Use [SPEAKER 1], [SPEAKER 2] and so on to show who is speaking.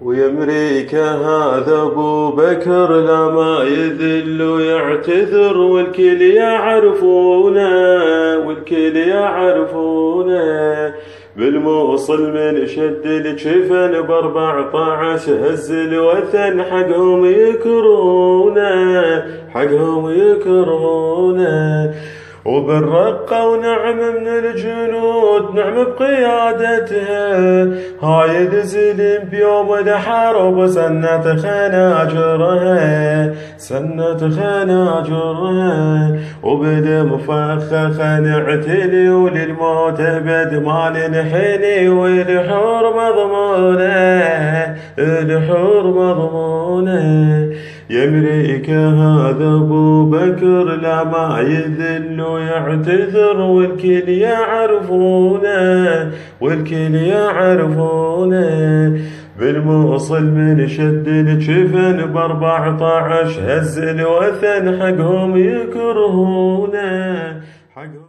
[SPEAKER 1] ويمريكا هذا أبو بكر لا ما يذل ويعتذر والكل يعرفونه والكل يعرفونه. بالموصل من شد الجفن باربعطعش هز الوثن حقهم يكرونه حقهم يكرونه. وبالرقة ونعم من الجنود نعم بقيادتها هاي دزلم بيوم الحرب سنة خناجرها سنة خناجرها وبدا مفخخا نعتلي وللموت بد ما ننحني والحور مضمونة الحور مضمونة. يا أمريكا هذا أبو بكر لا ما يذل ويعتذر والكل يعرفونه والكل يعرفونه بالموصل من شد الجفن باربعطعش هز الوثن حقهم يكرهونه